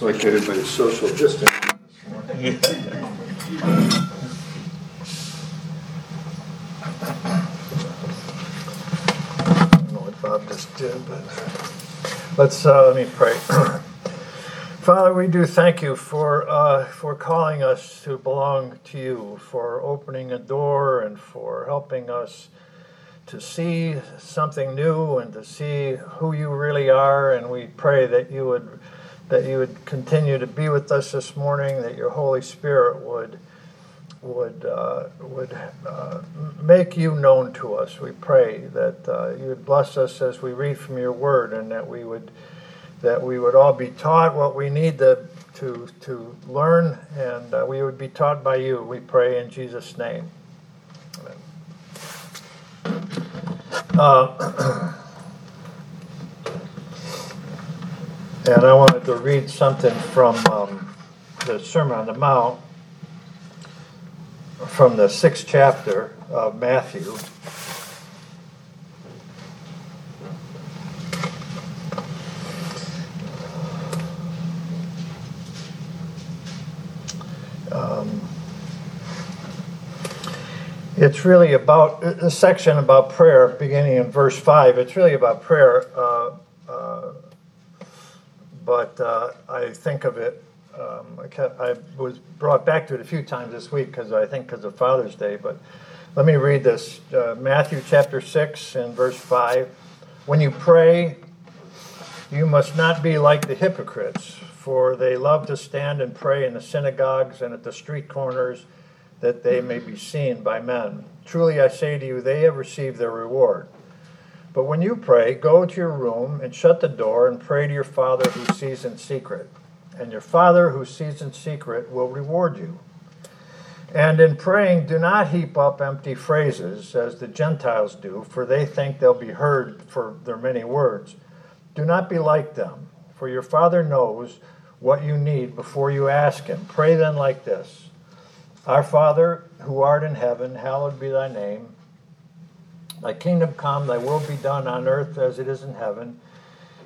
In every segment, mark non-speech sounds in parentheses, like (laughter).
Looks like everybody's social distancing did, but let's, uh, let me pray. (clears throat) Father, we do thank you for, uh, for calling us to belong to you, for opening a door and for helping us to see something new and to see who you really are. And we pray that you would that you would continue to be with us this morning, that your Holy Spirit would would uh, would uh, make you known to us. We pray that uh, you would bless us as we read from your Word, and that we would that we would all be taught what we need to to to learn, and uh, we would be taught by you. We pray in Jesus' name. Uh, (clears throat) and I wanted to read something from um, the Sermon on the Mount, from the sixth chapter of Matthew. Um, it's really about a section about prayer, beginning in verse 5. It's really about prayer, uh, uh, but uh, I think of it. Um, I, kept, I, was brought back to it a few times this week because I think because of Father's Day. But let me read this uh, Matthew chapter 6 and verse 5. When you pray, you must not be like the hypocrites, for they love to stand and pray in the synagogues and at the street corners that they may be seen by men. Truly I say to you, they have received their reward. But when you pray, go to your room and shut the door and pray to your Father who sees in secret. And your Father who sees in secret will reward you. And in praying, do not heap up empty phrases as the Gentiles do, for they think they'll be heard for their many words. Do not be like them, for your Father knows what you need before you ask Him. Pray then like this. Our Father, who art in heaven, hallowed be thy name. Thy kingdom come, thy will be done on earth as it is in heaven.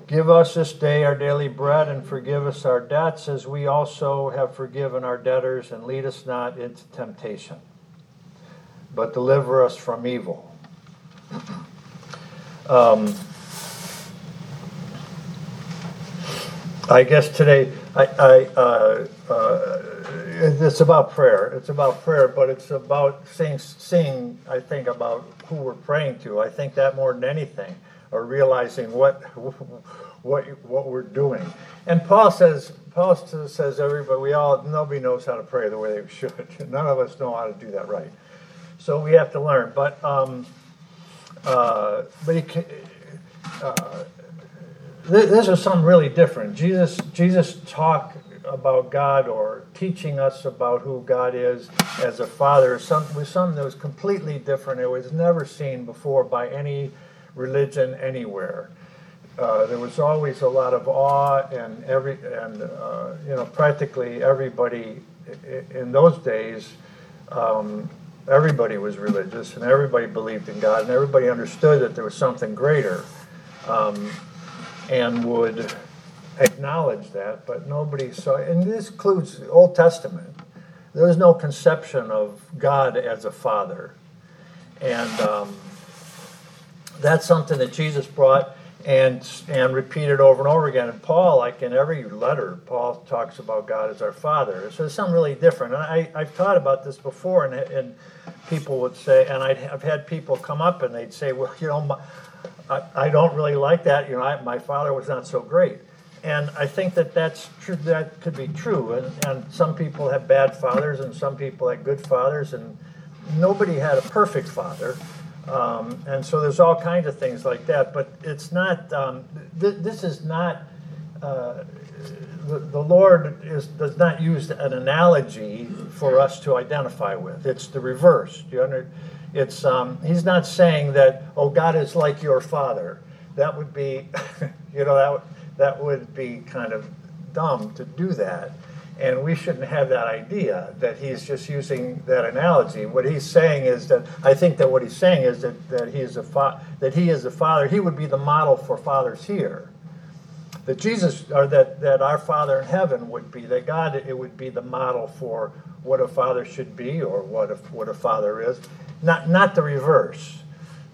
Give us this day our daily bread, and forgive us our debts as we also have forgiven our debtors, and lead us not into temptation, but deliver us from evil. Um, I guess today, I, I uh, uh, it's about prayer. It's about prayer, but it's about seeing, seeing, I think, about who we're praying to. I think that more than anything, or realizing what what what we're doing. And Paul says, Paul says, everybody, we all, nobody knows how to pray the way they should. (laughs) None of us know how to do that right. So we have to learn. But um, uh, but he. Uh, this is something really different. Jesus, Jesus talked about God or teaching us about who God is as a father some, was something that was completely different. It was never seen before by any religion anywhere. Uh, there was always a lot of awe, and every and uh, you know practically everybody in those days, um, everybody was religious, and everybody believed in God, and everybody understood that there was something greater. Um, and would acknowledge that, but nobody saw. And this includes the Old Testament. There was no conception of God as a father, and um, that's something that Jesus brought and and repeated over and over again. And Paul, like in every letter, Paul talks about God as our Father. So it's something really different. And I, I've thought about this before, and, and people would say, and i have had people come up and they'd say, well, you know. My, I, I don't really like that. You know, I, my father was not so great. And I think that that's true. That could be true. And, and some people have bad fathers, and some people have good fathers, and nobody had a perfect father. Um, and so there's all kinds of things like that. But it's not. Um, th- this is not. Uh, the, the Lord is, does not use an analogy for us to identify with. It's the reverse. Do you understand? It's um, he's not saying that oh God is like your father. That would be, (laughs) you know, that that would be kind of dumb to do that, and we shouldn't have that idea that he's just using that analogy. What he's saying is that I think that what he's saying is that that he is a fa- that he is a father. He would be the model for fathers here. that Jesus or that that our Father in heaven would be that God it would be the model for what a father should be or what a, what a father is, not not the reverse.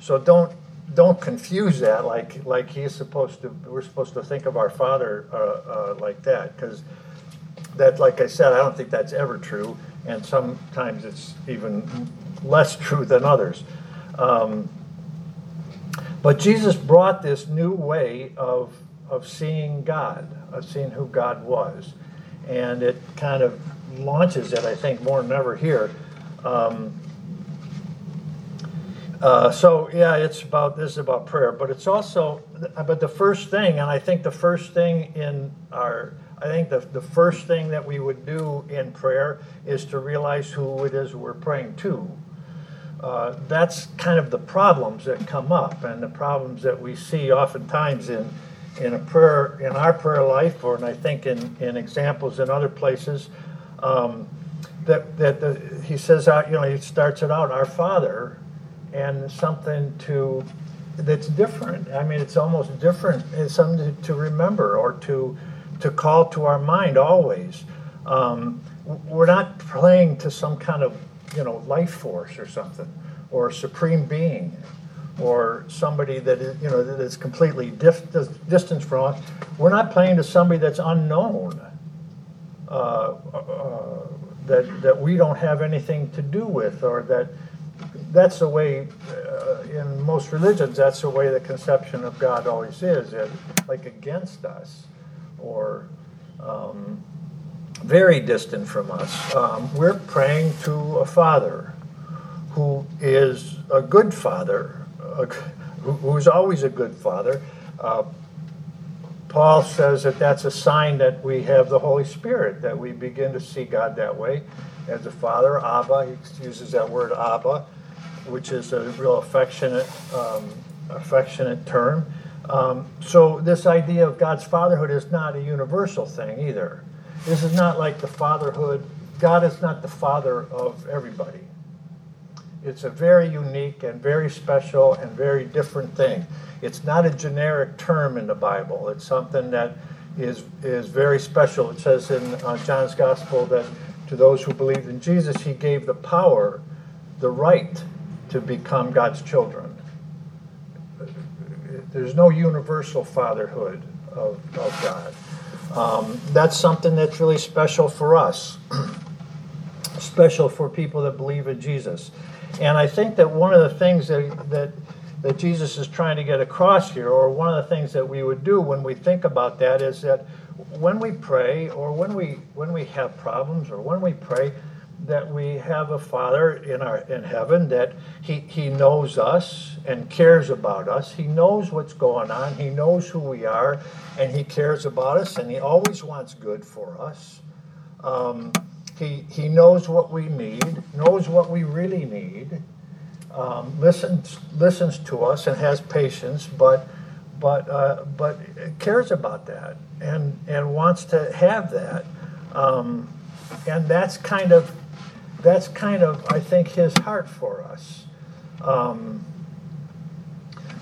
So don't don't confuse that like like he's supposed to. We're supposed to think of our Father uh, uh, like that because that, like I said, I don't think that's ever true, and sometimes it's even less true than others. Um, but Jesus brought this new way of of seeing God, of seeing who God was, and it kind of launches it, I think, more than ever here. Um, uh, so yeah, it's about this is about prayer, but it's also but the first thing, and I think the first thing in our I think the, the first thing that we would do in prayer is to realize who it is we're praying to. Uh, that's kind of the problems that come up and the problems that we see oftentimes in in a prayer in our prayer life, or and I think in, in examples in other places. Um, that that the, he says out, you know, he starts it out, our Father, and something to that's different. I mean, it's almost different. It's something to remember or to to call to our mind always. Um, we're not playing to some kind of you know life force or something, or supreme being, or somebody that is you know that is completely dif- from us. We're not playing to somebody that's unknown. Uh, uh, that, that we don't have anything to do with, or that that's the way uh, in most religions that's the way the conception of god always is. It, like against us or um, very distant from us. Um, we're praying to a father who is a good father a, who's always a good father. Uh, paul says that that's a sign that we have the holy spirit that we begin to see god that way. As a father abba he uses that word abba which is a real affectionate, um, affectionate term. Um, so this idea of God's fatherhood is not a universal thing either. This is not like the fatherhood. God is not the father of everybody. It's a very unique and very special and very different thing. It's not a generic term in the Bible. It's something that is is very special. It says in uh, John's Gospel that to those who believed in Jesus, He gave the power, the right to become God's children. There's no universal fatherhood of, of God. Um, that's something that's really special for us, (clears throat) special for people that believe in Jesus. And I think that one of the things that, that, that Jesus is trying to get across here, or one of the things that we would do when we think about that, is that when we pray, or when we when we have problems, or when we pray, that we have a Father in our in heaven that he, he knows us and cares about us. He knows what's going on. He knows who we are, and he cares about us, and he always wants good for us. Um, he he knows what we need, knows what we really need, um, listens listens to us, and has patience, but but uh, but cares about that and and wants to have that. Um, and that's kind of that's kind of, I think, his heart for us. Um,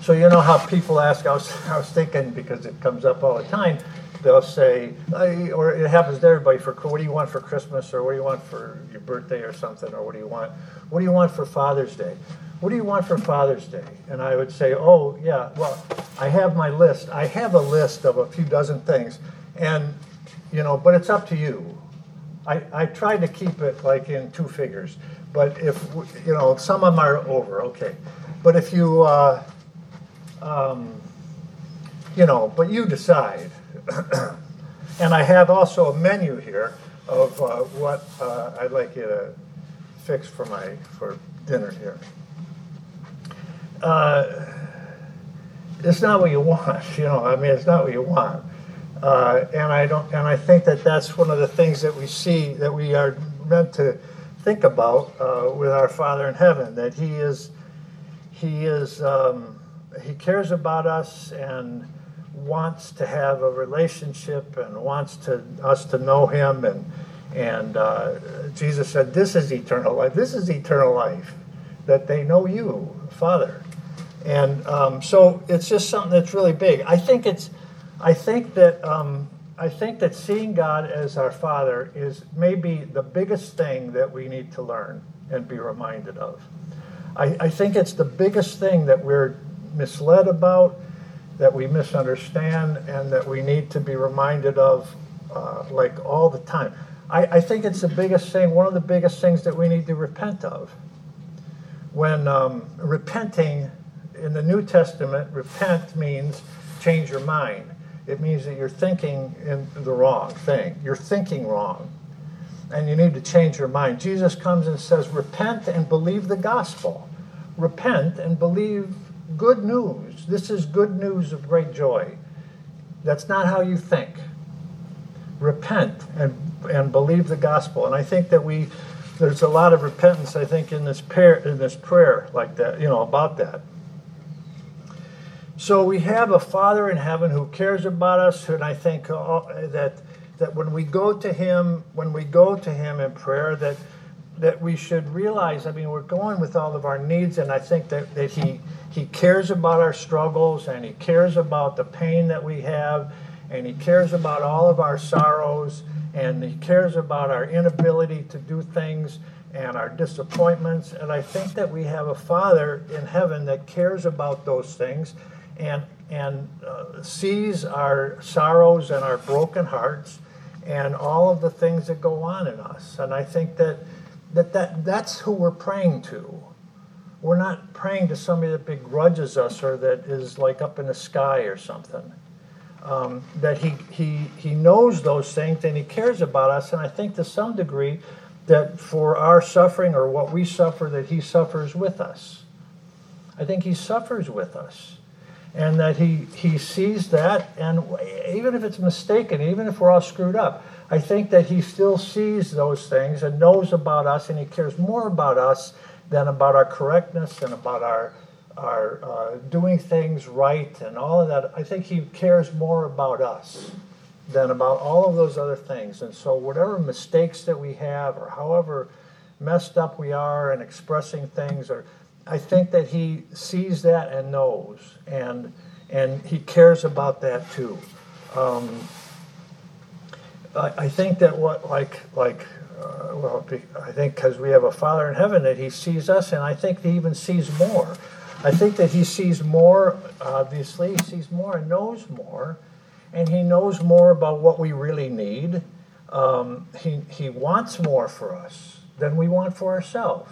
so you know how people ask, I was, (laughs) I was thinking, because it comes up all the time, they'll say, or it happens to everybody, for what do you want for Christmas, or what do you want for your birthday or something, or what do you want, what do you want for Father's Day? What do you want for Father's Day? And I would say, oh, yeah, well, I have my list. I have a list of a few dozen things, and, you know, but it's up to you. I, I tried to keep it like in two figures, but if, you know, some of them are over, okay. But if you, uh, um, you know, but you decide. (coughs) and I have also a menu here of uh, what uh, I'd like you to fix for my for dinner here. Uh, it's not what you (laughs) want, you know. I mean, it's not what you want. Uh, and I don't, and I think that that's one of the things that we see that we are meant to think about uh, with our Father in heaven. That He is, He is, um, He cares about us and wants to have a relationship and wants to us to know Him. And and uh, Jesus said, "This is eternal life. This is eternal life, that they know You, Father." And um, so it's just something that's really big. I think it's I think that um, I think that seeing God as our Father is maybe the biggest thing that we need to learn and be reminded of. I, I think it's the biggest thing that we're misled about, that we misunderstand, and that we need to be reminded of, uh, like all the time. I, I think it's the biggest thing, one of the biggest things that we need to repent of. When um, repenting in the New Testament, repent means change your mind. It means that you're thinking in the wrong thing. You're thinking wrong. And you need to change your mind. Jesus comes and says, Repent and believe the gospel. Repent and believe good news. This is good news of great joy. That's not how you think. Repent and, and believe the gospel. And I think that we, there's a lot of repentance, I think, in this, prayer, in this prayer like that, you know, about that. So we have a Father in heaven who cares about us, and I think uh, that that when we go to Him, when we go to Him in prayer, that that we should realize. I mean, we're going with all of our needs, and I think that, that He He cares about our struggles, and He cares about the pain that we have, and He cares about all of our sorrows, and He cares about our inability to do things and our disappointments. And I think that we have a Father in heaven that cares about those things and, and uh, sees our sorrows and our broken hearts and all of the things that go on in us. And I think that, that, that that's who we're praying to. We're not praying to somebody that begrudges us or that is like up in the sky or something. Um, that he, he, he knows those things and he cares about us. And I think to some degree that for our suffering or what we suffer, that he suffers with us. I think he suffers with us and that he, he sees that, and even if it's mistaken, even if we're all screwed up, I think that he still sees those things and knows about us, and he cares more about us than about our correctness and about our our uh, doing things right and all of that. I think he cares more about us than about all of those other things. And so, whatever mistakes that we have, or however messed up we are in expressing things, or I think that he sees that and knows, and and he cares about that too. Um, I, I, think that what like like uh, well, I think because we have a Father in heaven that He sees us, and I think He even sees more. I think that He sees more. Obviously, He sees more and knows more, and He knows more about what we really need. Um, he He wants more for us than we want for ourselves.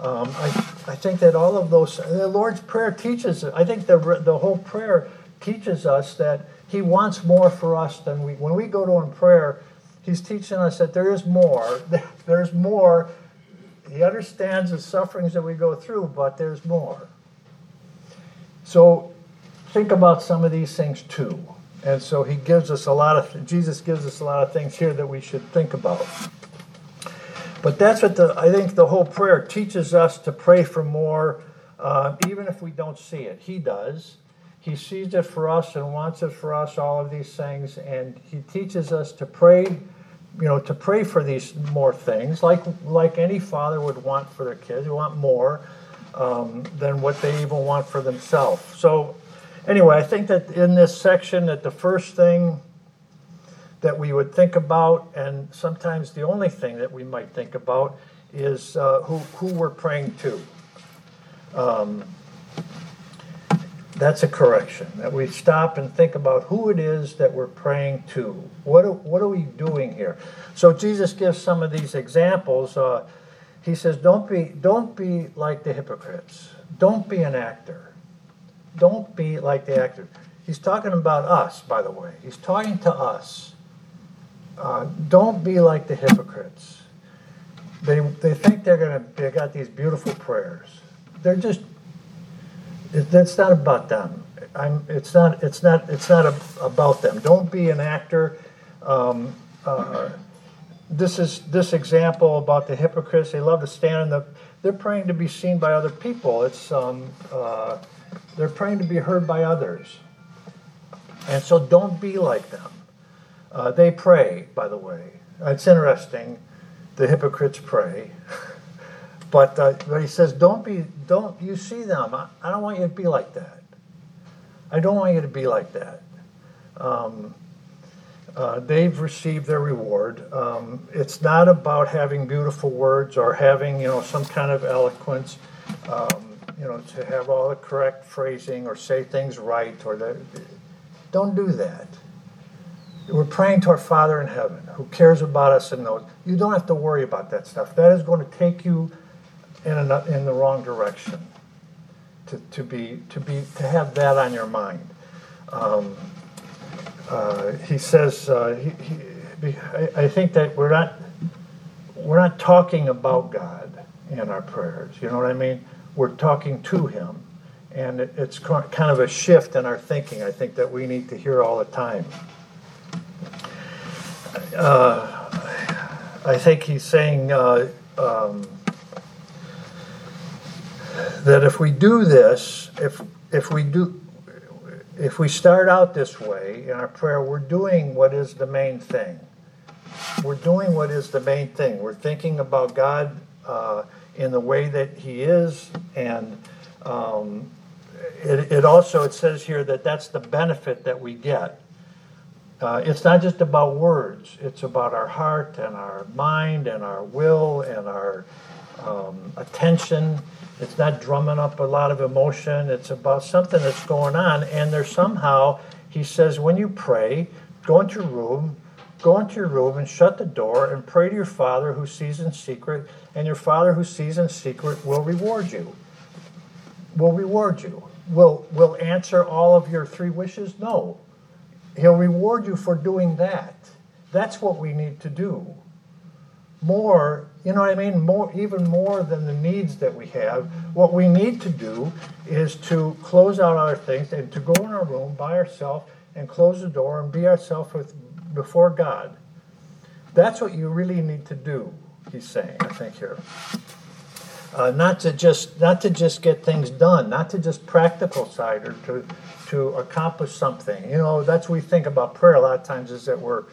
Um, I, I think that all of those, the Lord's Prayer teaches, I think the, the whole prayer teaches us that He wants more for us than we, when we go to Him in prayer, He's teaching us that there is more. (laughs) There's more. He understands the sufferings that we go through, but there's more. So think about some of these things too. And so he gives us a lot of, Jesus gives us a lot of things here that we should think about. But that's what the, I think the whole prayer teaches us to pray for more, uh, even if we don't see it. He does. He sees it for us and wants it for us, all of these things. And He teaches us to pray, you know, to pray for these more things, like, like any father would want for their kids. They want more um, than what they even want for themselves. So, anyway, I think that in this section, that the first thing that we would think about, and sometimes the only thing that we might think about is uh, who, who we're praying to. Um, that's a correction, that we stop and think about who it is that we're praying to. What are, what are we doing here? So Jesus gives some of these examples. Uh, he says, don't be, don't be like the hypocrites. Don't be an actor. Don't be like the actor. He's talking about us, by the way. He's talking to us. Uh, don't be like the hypocrites. They, they think they're going to, they got these beautiful prayers. They're just, that's not about them. I'm, it's not, it's not, it's not a, about them. Don't be an actor. Um, uh, this is this example about the hypocrites. They love to stand in the. They're praying to be seen by other people. It's um, uh, they're praying to be heard by others. And so don't be like them. Uh, they pray, by the way. It's interesting. The hypocrites pray. (laughs) but, uh, but he says, don't be, don't, you see them. I, I, don't want you to be like that. I don't want you to be like that. Um, uh, they've received their reward. Um, it's not about having beautiful words or having, you know, some kind of eloquence, um, you know, to have all the correct phrasing or say things right or the. Don't do that. We're praying to our Father in heaven who cares about us and knows. You don't have to worry about that stuff. That is going to take you in, a, in the wrong direction. To, to be to be to have that on your mind. Um, uh, he says, uh, he, he, I, I think that we're not, we're not talking about God in our prayers. You know what I mean? We're talking to Him. And it's kind of a shift in our thinking, I think, that we need to hear all the time. Uh, I think he's saying uh, um, that if we do this, if if we do if we start out this way in our prayer, we're doing what is the main thing. We're doing what is the main thing. We're thinking about God uh, in the way that He is, and um, it, it, also it says here that that's the benefit that we get. Uh, it's not just about words; it's about our heart and our mind and our will and our um, attention it's not drumming up a lot of emotion. It's about something that's going on. And there's somehow, he says, when you pray, go into your room, go into your room and shut the door and pray to your Father who sees in secret, and your Father who sees in secret will reward you. Will reward you. Will will answer all of your three wishes? No. He'll reward you for doing that. That's what we need to do more, you know what I mean? More, even more than the needs that we have. What we need to do is to close out our things and to go in our room by ourselves and close the door and be ourselves with before God. That's what you really need to do. He's saying, I think here. Uh, not to just not to just get things done, not to just practical side or to to accomplish something. You know, that's what we think about prayer a lot of times is that we're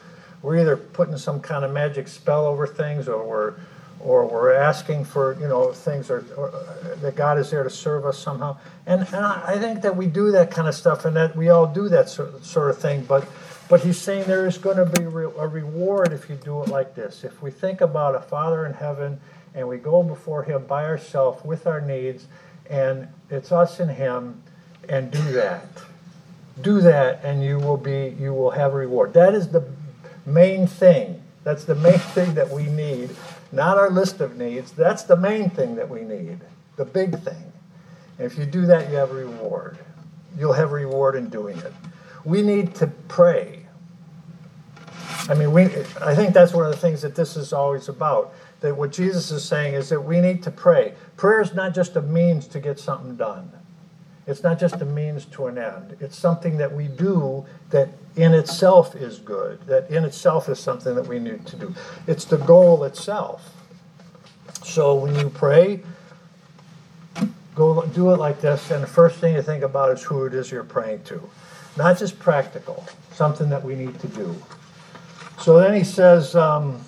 we're either putting some kind of magic spell over things or we're or we're asking for you know things or, or uh, that God is there to serve us somehow. And, and I think that we do that kind of stuff and that we all do that sort, sort of thing. But but he's saying there is going to be a reward if you do it like this. If we think about a Father in heaven and we go before Him by ourselves with our needs, and it's us and Him, and do that. Do that, and you will be you will have a reward. That is the main thing. That's the main (laughs) thing that we need, not our list of needs. That's the main thing that we need, the big thing. And if you do that, you have a reward. You'll have a reward in doing it. We need to pray. I mean, we, I think that's one of the things that this is always about. That what Jesus is saying is that we need to pray. Prayer is not just a means to get something done. It's not just a means to an end. It's something that we do that in itself is good, that in itself is something that we need to do. It's the goal itself. So when you pray, go do it like this, and the first thing you think about is who it is you're praying to. Not just practical, something that we need to do. So then he says, um,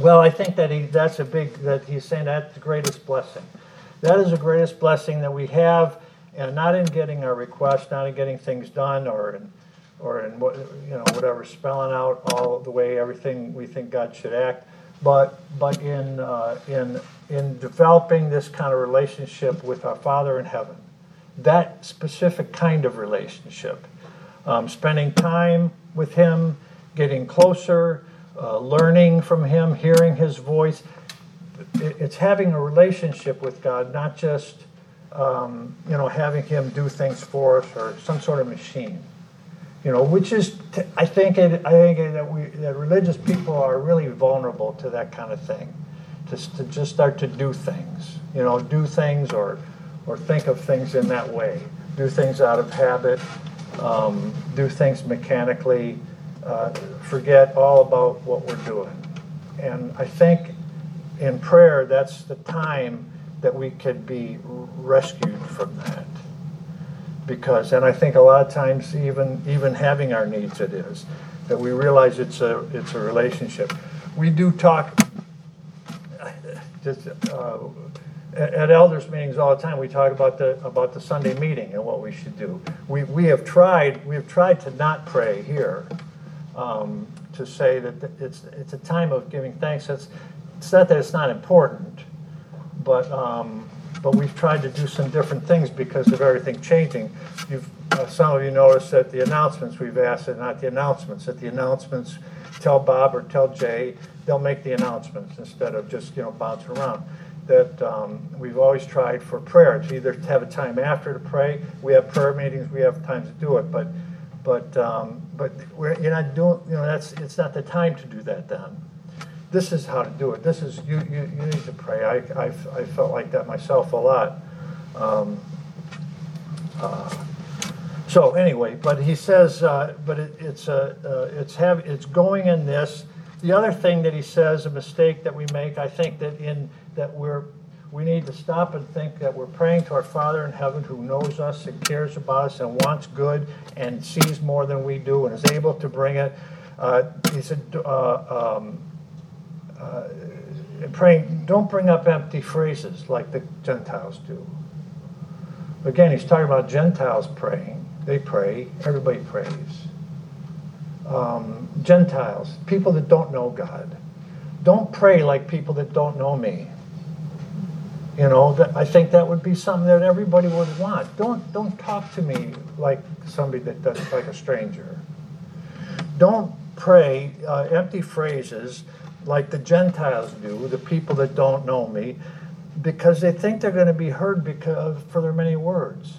well, I think that he that's a big that he's saying that's the greatest blessing. That is the greatest blessing that we have, and not in getting our requests, not in getting things done, or in, or in what you know whatever spelling out all the way everything we think God should act, but but in uh, in in developing this kind of relationship with our Father in heaven, that specific kind of relationship, um, spending time with Him, getting closer, uh, learning from Him, hearing His voice it's having a relationship with God, not just um, you know having Him do things for us or some sort of machine. You know, which is I think it, I think that we that religious people are really vulnerable to that kind of thing, just to just start to do things. You know, do things or or think of things in that way. Do things out of habit. Um, do things mechanically. Uh, forget all about what we're doing. And I think in prayer, that's the time that we could be rescued from that. Because, and I think a lot of times, even even having our needs, it is that we realize it's a it's a relationship. We do talk. (laughs) Just uh, at elders meetings all the time, we talk about the, about the Sunday meeting and what we should do. We, we have tried, we have tried to not pray here, um, to say that it's, it's a time of giving thanks. It's, it's not that it's not important, but, um, but we've tried to do some different things because of everything changing. You've, uh, some of you noticed that the announcements, we've asked, that not the announcements, that the announcements, tell Bob or tell Jay, they'll make the announcements instead of just, you know, bouncing around. That, um, we've always tried for prayer, to either have a time after to pray, we have prayer meetings, we have time to do it, but, but, um, but we're, you're not doing, you know, that's, it's not the time to do that then this is how to do it. This is, you, you, you need to pray. I, I, I felt like that myself a lot. Um, uh, so anyway, but he says, uh, but it, it's, uh, uh, it's have, it's going in this. The other thing that he says, a mistake that we make, I think that in, that we're, we need to stop and think that we're praying to our Father in heaven who knows us and cares about us and wants good and sees more than we do and is able to bring it. Uh, he said, uh, um, uh, praying, don't bring up empty phrases like the Gentiles do. Again, he's talking about Gentiles praying. They pray, everybody prays. Um, Gentiles, people that don't know God, don't pray like people that don't know me. You know, that, I think that would be something that everybody would want. Don't don't talk to me like somebody that does like a stranger. Don't pray uh, empty phrases like the Gentiles do, the people that don't know me, because they think they're going to be heard because for their many words.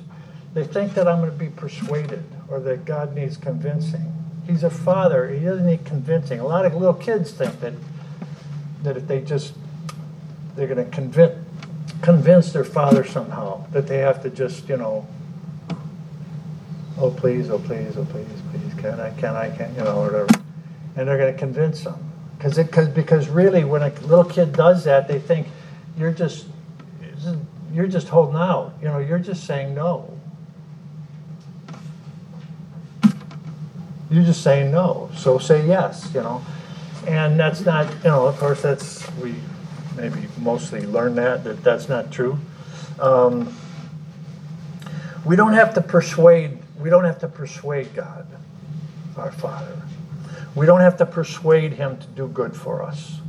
They think that I'm going to be persuaded or that God needs convincing. He's a father. He doesn't need convincing. A lot of little kids think that that if they just they're going to convince convince their father somehow that they have to just you know oh please oh please oh please please can I can I can you know whatever. And they're going to convince them. Because it because because really when a little kid does that they think you're just you're just holding out. You know you're just saying no. You're just saying no. So say yes you know. And that's not you know of course that's we maybe mostly learn that that that's not true um, we don't have to persuade we don't have to persuade god our father we don't have to persuade him to do good for us.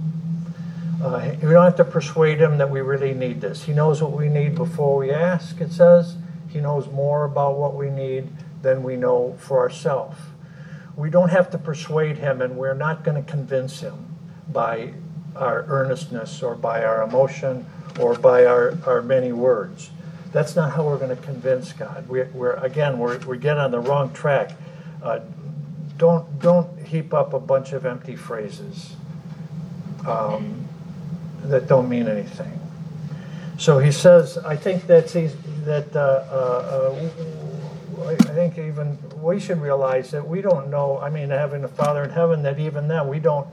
Uh, we don't have to persuade him that we really need this. He knows what we need before we ask, it says. He knows more about what we need than we know for ourselves. We don't have to persuade him, and we're not going to convince him by our earnestness or by our emotion or by our, our many words. That's not how we're going to convince God. We, are again, we're, we get on the wrong track. Uh, don't don't heap up a bunch of empty phrases um, that don't mean anything. So he says, I think that that uh, uh, uh, I think even we should realize that we don't know. I mean, having a Father in heaven, that even then we don't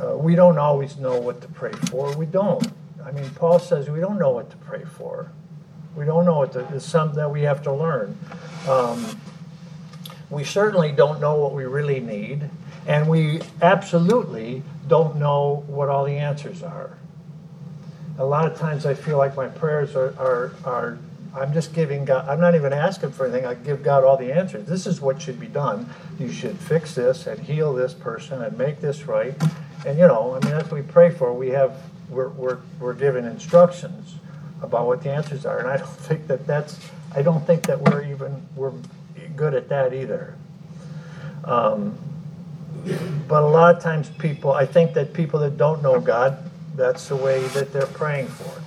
uh, we don't always know what to pray for. We don't. I mean, Paul says we don't know what to pray for. We don't know what to, it's something that we have to learn. Um, we certainly don't know what we really need, and we absolutely don't know what all the answers are. A lot of times I feel like my prayers are, are, are I'm just giving God, I'm not even asking for anything. I give God all the answers. This is what should be done. You should fix this and heal this person and make this right. And you know, I mean, that's what we pray for. We have, we're, we're, we're given instructions about what the answers are. And I (laughs) don't think that that's, I don't think that we're even, we're good at that either. Um, but a lot of times, people, I think that people that don't know God, that's the way that they're praying for.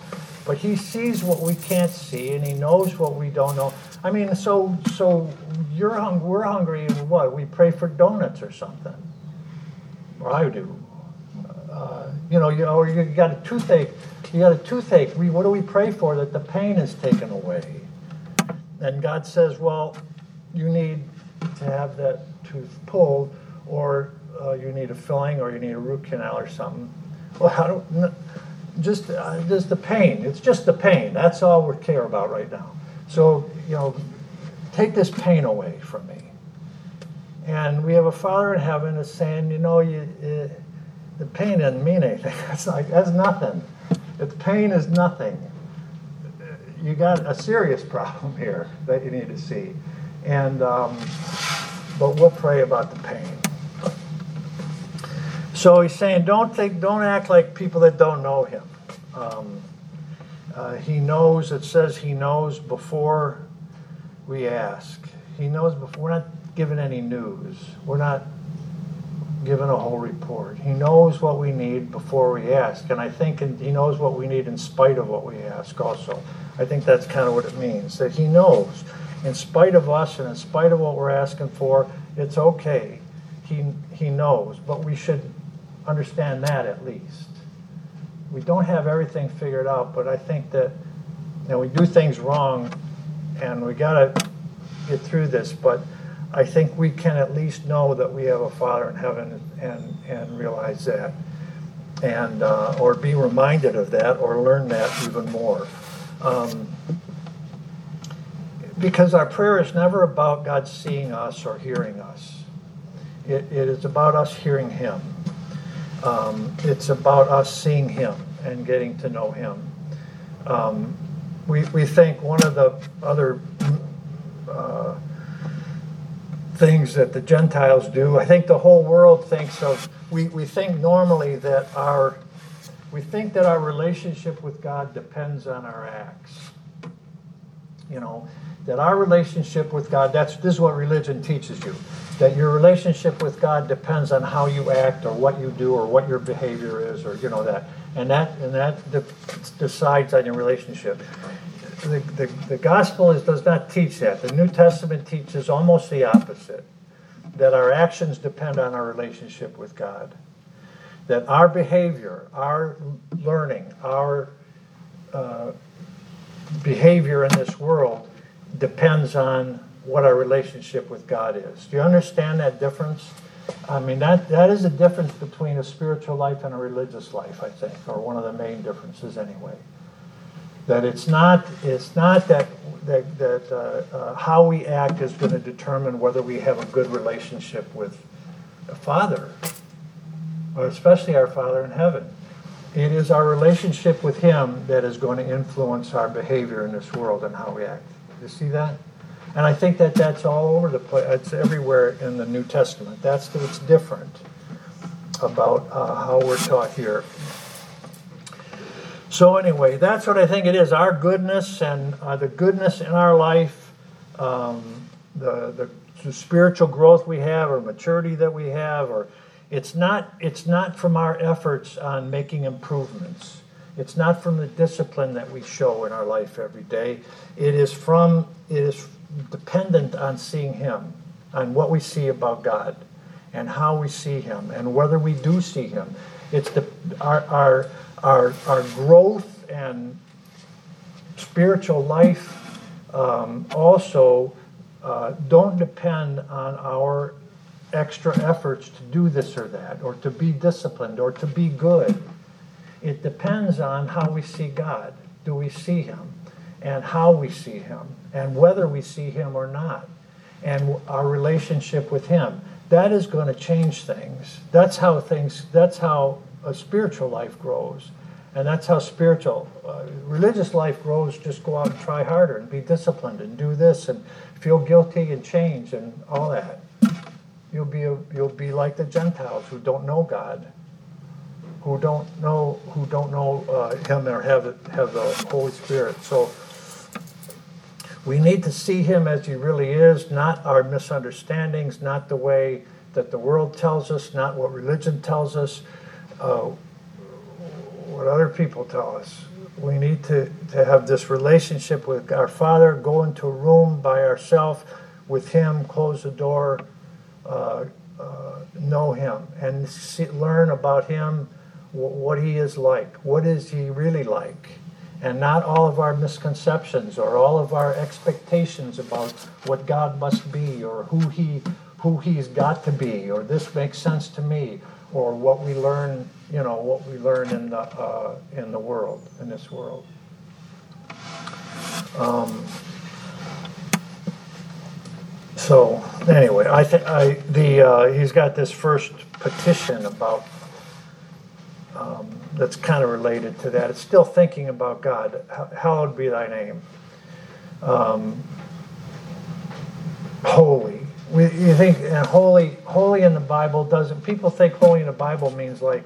But He sees what we can't see, and He knows what we don't know. I mean, so so you're hung, we're hungry, and what? We pray for donuts or something, or I do. Uh, you know, you, or you got a toothache. You got a toothache. We, what do we pray for? That the pain is taken away. And God says, well, you need to have that tooth pulled, or uh, you need a filling, or you need a root canal or something. Well, how do just uh, just the pain? It's just the pain. That's all we care about right now. So you know, take this pain away from me. And we have a Father in heaven that's saying, you know, you, the pain doesn't mean anything. (laughs) That's like that's nothing. The pain is nothing. you got a serious (laughs) problem here that you need to see. And, um, but we'll pray about the pain. So he's saying, don't think, don't act like people that don't know him. Um, uh, he knows, it says he knows before we ask. He knows before, we're not given any news. We're not given a whole report. He knows what we need before we ask. And I think in, he knows what we need in spite of what we ask also. I think that's kind of what it means, that he knows. In spite of us and in spite of what we're asking for, it's okay. He, he knows, but we should understand that at least. We don't have everything figured out, but I think that you know, we do things wrong and we got to get through this, but I think we can at least know that we have a Father in heaven and, and realize that. And, uh, or be reminded of that or learn that even more. Um, because our prayer is never about God seeing us or hearing us, it, it is about us hearing Him. Um, it's about us seeing Him and getting to know Him. Um, we, we think one of the other uh, things that the Gentiles do, I think the whole world thinks of, we, we think normally that our, we think that our relationship with God depends on our acts. You know, that our relationship with God, that's this is what religion teaches you. That your relationship with God depends on how you act or what you do or what your behavior is or you know that. And that and that de- decides on your relationship. The, the, the gospel is, does not teach that. The New Testament teaches almost the opposite. That our actions depend on our relationship with God. That our behavior, our learning, our uh, behavior in this world depends on what our relationship with God is. Do you understand that difference? I mean, that, that is a difference between a spiritual life and a religious life, I think, or one of the main differences anyway. That it's not, it's not that, that, that uh, uh, how we act is going to determine whether we have a good relationship with the Father, or especially our Father in heaven. It is our relationship with Him that is going to influence our behavior in this world and how we act. You see that? And I think that that's all over the place. It's everywhere in the New Testament. That's what's different about uh, how we're taught here. So anyway, that's what I think it is. Our goodness and uh, the goodness in our life, um, the, the the spiritual growth we have, or maturity that we have, or it's not it's not from our efforts on making improvements. It's not from the discipline that we show in our life every day. It is from it is dependent on seeing Him, on what we see about God, and how we see Him, and whether we do see Him. It's the our our our, our growth and spiritual life um, also uh, don't depend on our extra efforts to do this or that, or to be disciplined, or to be good. It depends on how we see God. Do we see Him? And how we see Him, and whether we see Him or not, and our relationship with Him. That is going to change things. That's how things, that's how a spiritual life grows. And that's how spiritual, uh, religious life grows. Just go out and try harder and be disciplined and do this and feel guilty and change and all that. You'll be a, you'll be like the Gentiles who don't know God, who don't know who don't know uh, Him or have have the Holy Spirit. So we need to see Him as He really is, not our misunderstandings, not the way that the world tells us, not what religion tells us. Uh, what other people tell us. We need to, to have this relationship with our Father, go into a room by ourselves with Him, close the door, uh, uh, know Him, and see, learn about Him, what He is like. What is He really like? And not all of our misconceptions or all of our expectations about what God must be or who He who He's got to be or this makes sense to me or what we learn, you know, what we learn in the uh, in the world, in this world. Um, so anyway, I think I the uh, he's got this first petition about um, that's kind of related to that. It's still thinking about God. Hallowed be thy name. Um, holy. We, you think and holy, holy in the Bible doesn't. People think holy in the Bible means like,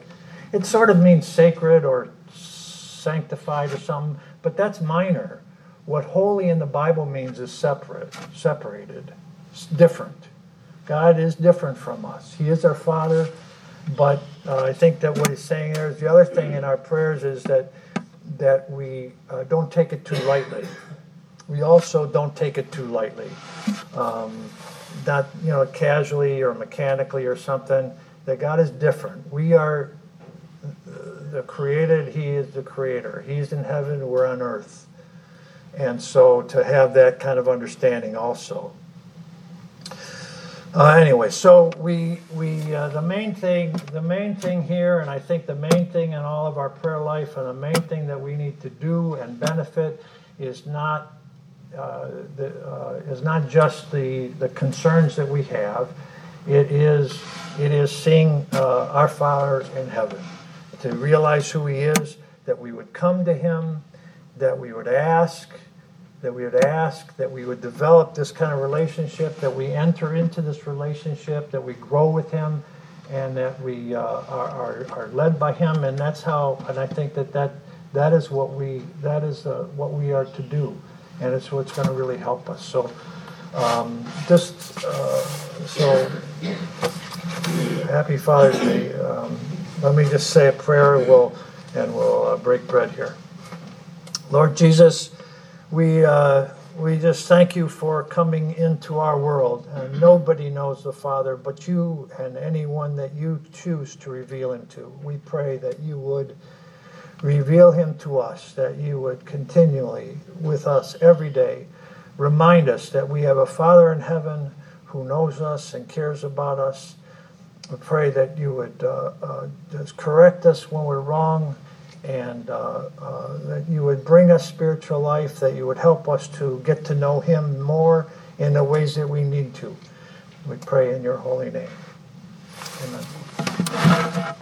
it sort of means sacred or sanctified or something, but that's minor. What holy in the Bible means is separate, separated, it's different. God is different from us. He is our Father, but uh, I think that what he's saying there is the other thing in our prayers is that that we uh, don't take it too lightly. We also don't take it too lightly, um, not you know casually or mechanically or something. That God is different. We are the created. He is the creator. He's in heaven. We're on earth, and so to have that kind of understanding also. Uh, anyway, so we we uh, the main thing the main thing here, and I think the main thing in all of our prayer life, and the main thing that we need to do and benefit is not uh, uh, is not just the the concerns that we have. It is it is seeing uh, our Father in heaven, to realize who He is, that we would come to Him, that we would ask that we would ask, that we would develop this kind of relationship, that we enter into this relationship, that we grow with Him, and that we uh, are, are, are, led by Him. And that's how, and I think that that, that is what we that is uh, what we are to do, and it's what's going to really help us. So, um, just uh, so happy Father's Day. Um, let me just say a prayer. and We'll and we'll uh, break bread here. Lord Jesus we uh, we just thank you for coming into our world. And nobody knows the Father but you and anyone that you choose to reveal him to. We pray that you would reveal him to us, that you would continually, with us every day, remind us that we have a Father in heaven who knows us and cares about us. We pray that you would uh, uh, just correct us when we're wrong and uh, uh, that you would bring us spiritual life, that you would help us to get to know Him more in the ways that we need to. We pray in your holy name. Amen.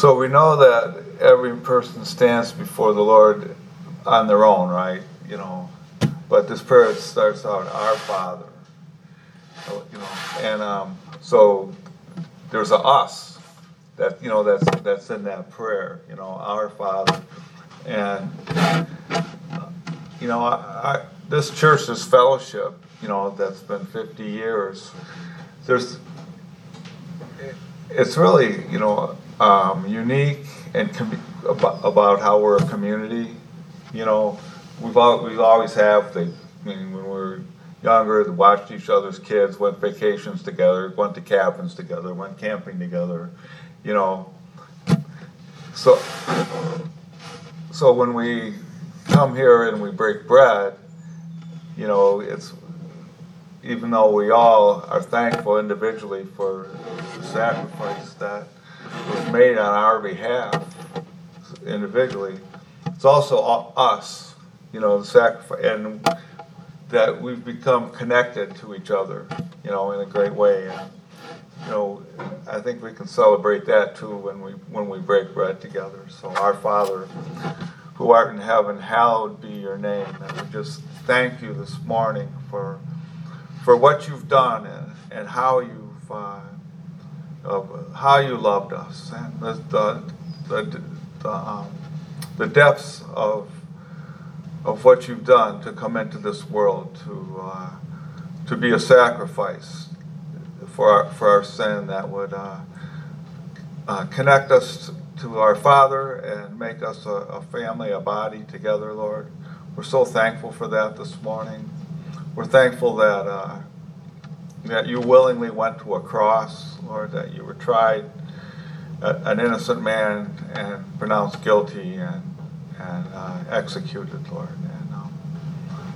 So we know that every person stands before the Lord on their own, right? You know, but this prayer starts out, "Our Father," you know, and um, so there's a us that you know that's that's in that prayer, you know, "Our Father," and you know, I, I, this church, this fellowship, you know, that's been 50 years. There's, it's really, you know, um, unique and com- about, about how we're a community you know, we've all, we always have. They, I mean, when we were younger, watched each other's kids, went vacations together, went to cabins together, went camping together. You know, so so when we come here and we break bread, you know, it's even though we all are thankful individually for the sacrifice that was made on our behalf individually, it's also us, you know, the sacrifice, and that we've become connected to each other, you know, in a great way. And, you know, I think we can celebrate that too when we when we break bread together. So, our Father, who art in heaven, hallowed be your name. And we just thank you this morning for for what you've done and, and how you've uh, uh, how you loved us and the the, the, the um, the depths of of what you've done to come into this world to uh, to be a sacrifice for our, for our sin that would uh, uh, connect us to our Father and make us a, a, family, a body together, Lord. We're so thankful for that this morning. We're thankful that uh, that you willingly went to a cross, Lord, that you were tried, an innocent man, and pronounced guilty and, and uh, executed, Lord. And um,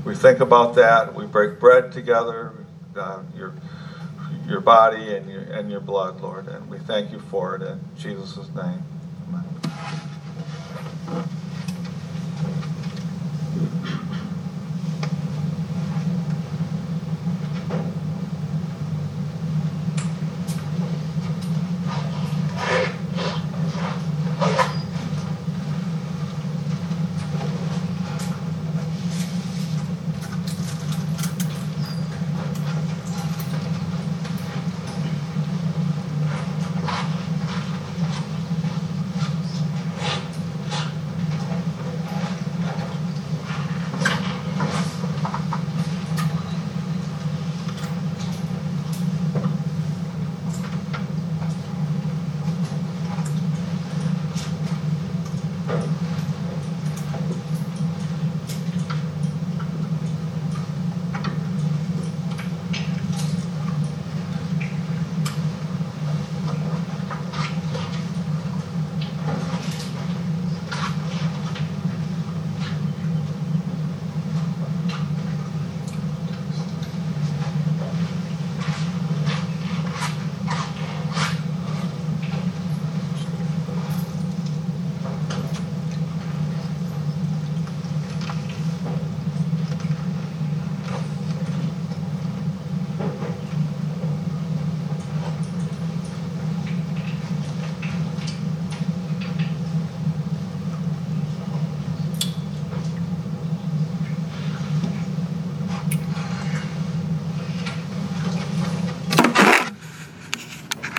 we think about that. We break bread together, uh, your, your body and your, and your blood, Lord. And we thank you for it in Jesus' name. Amen.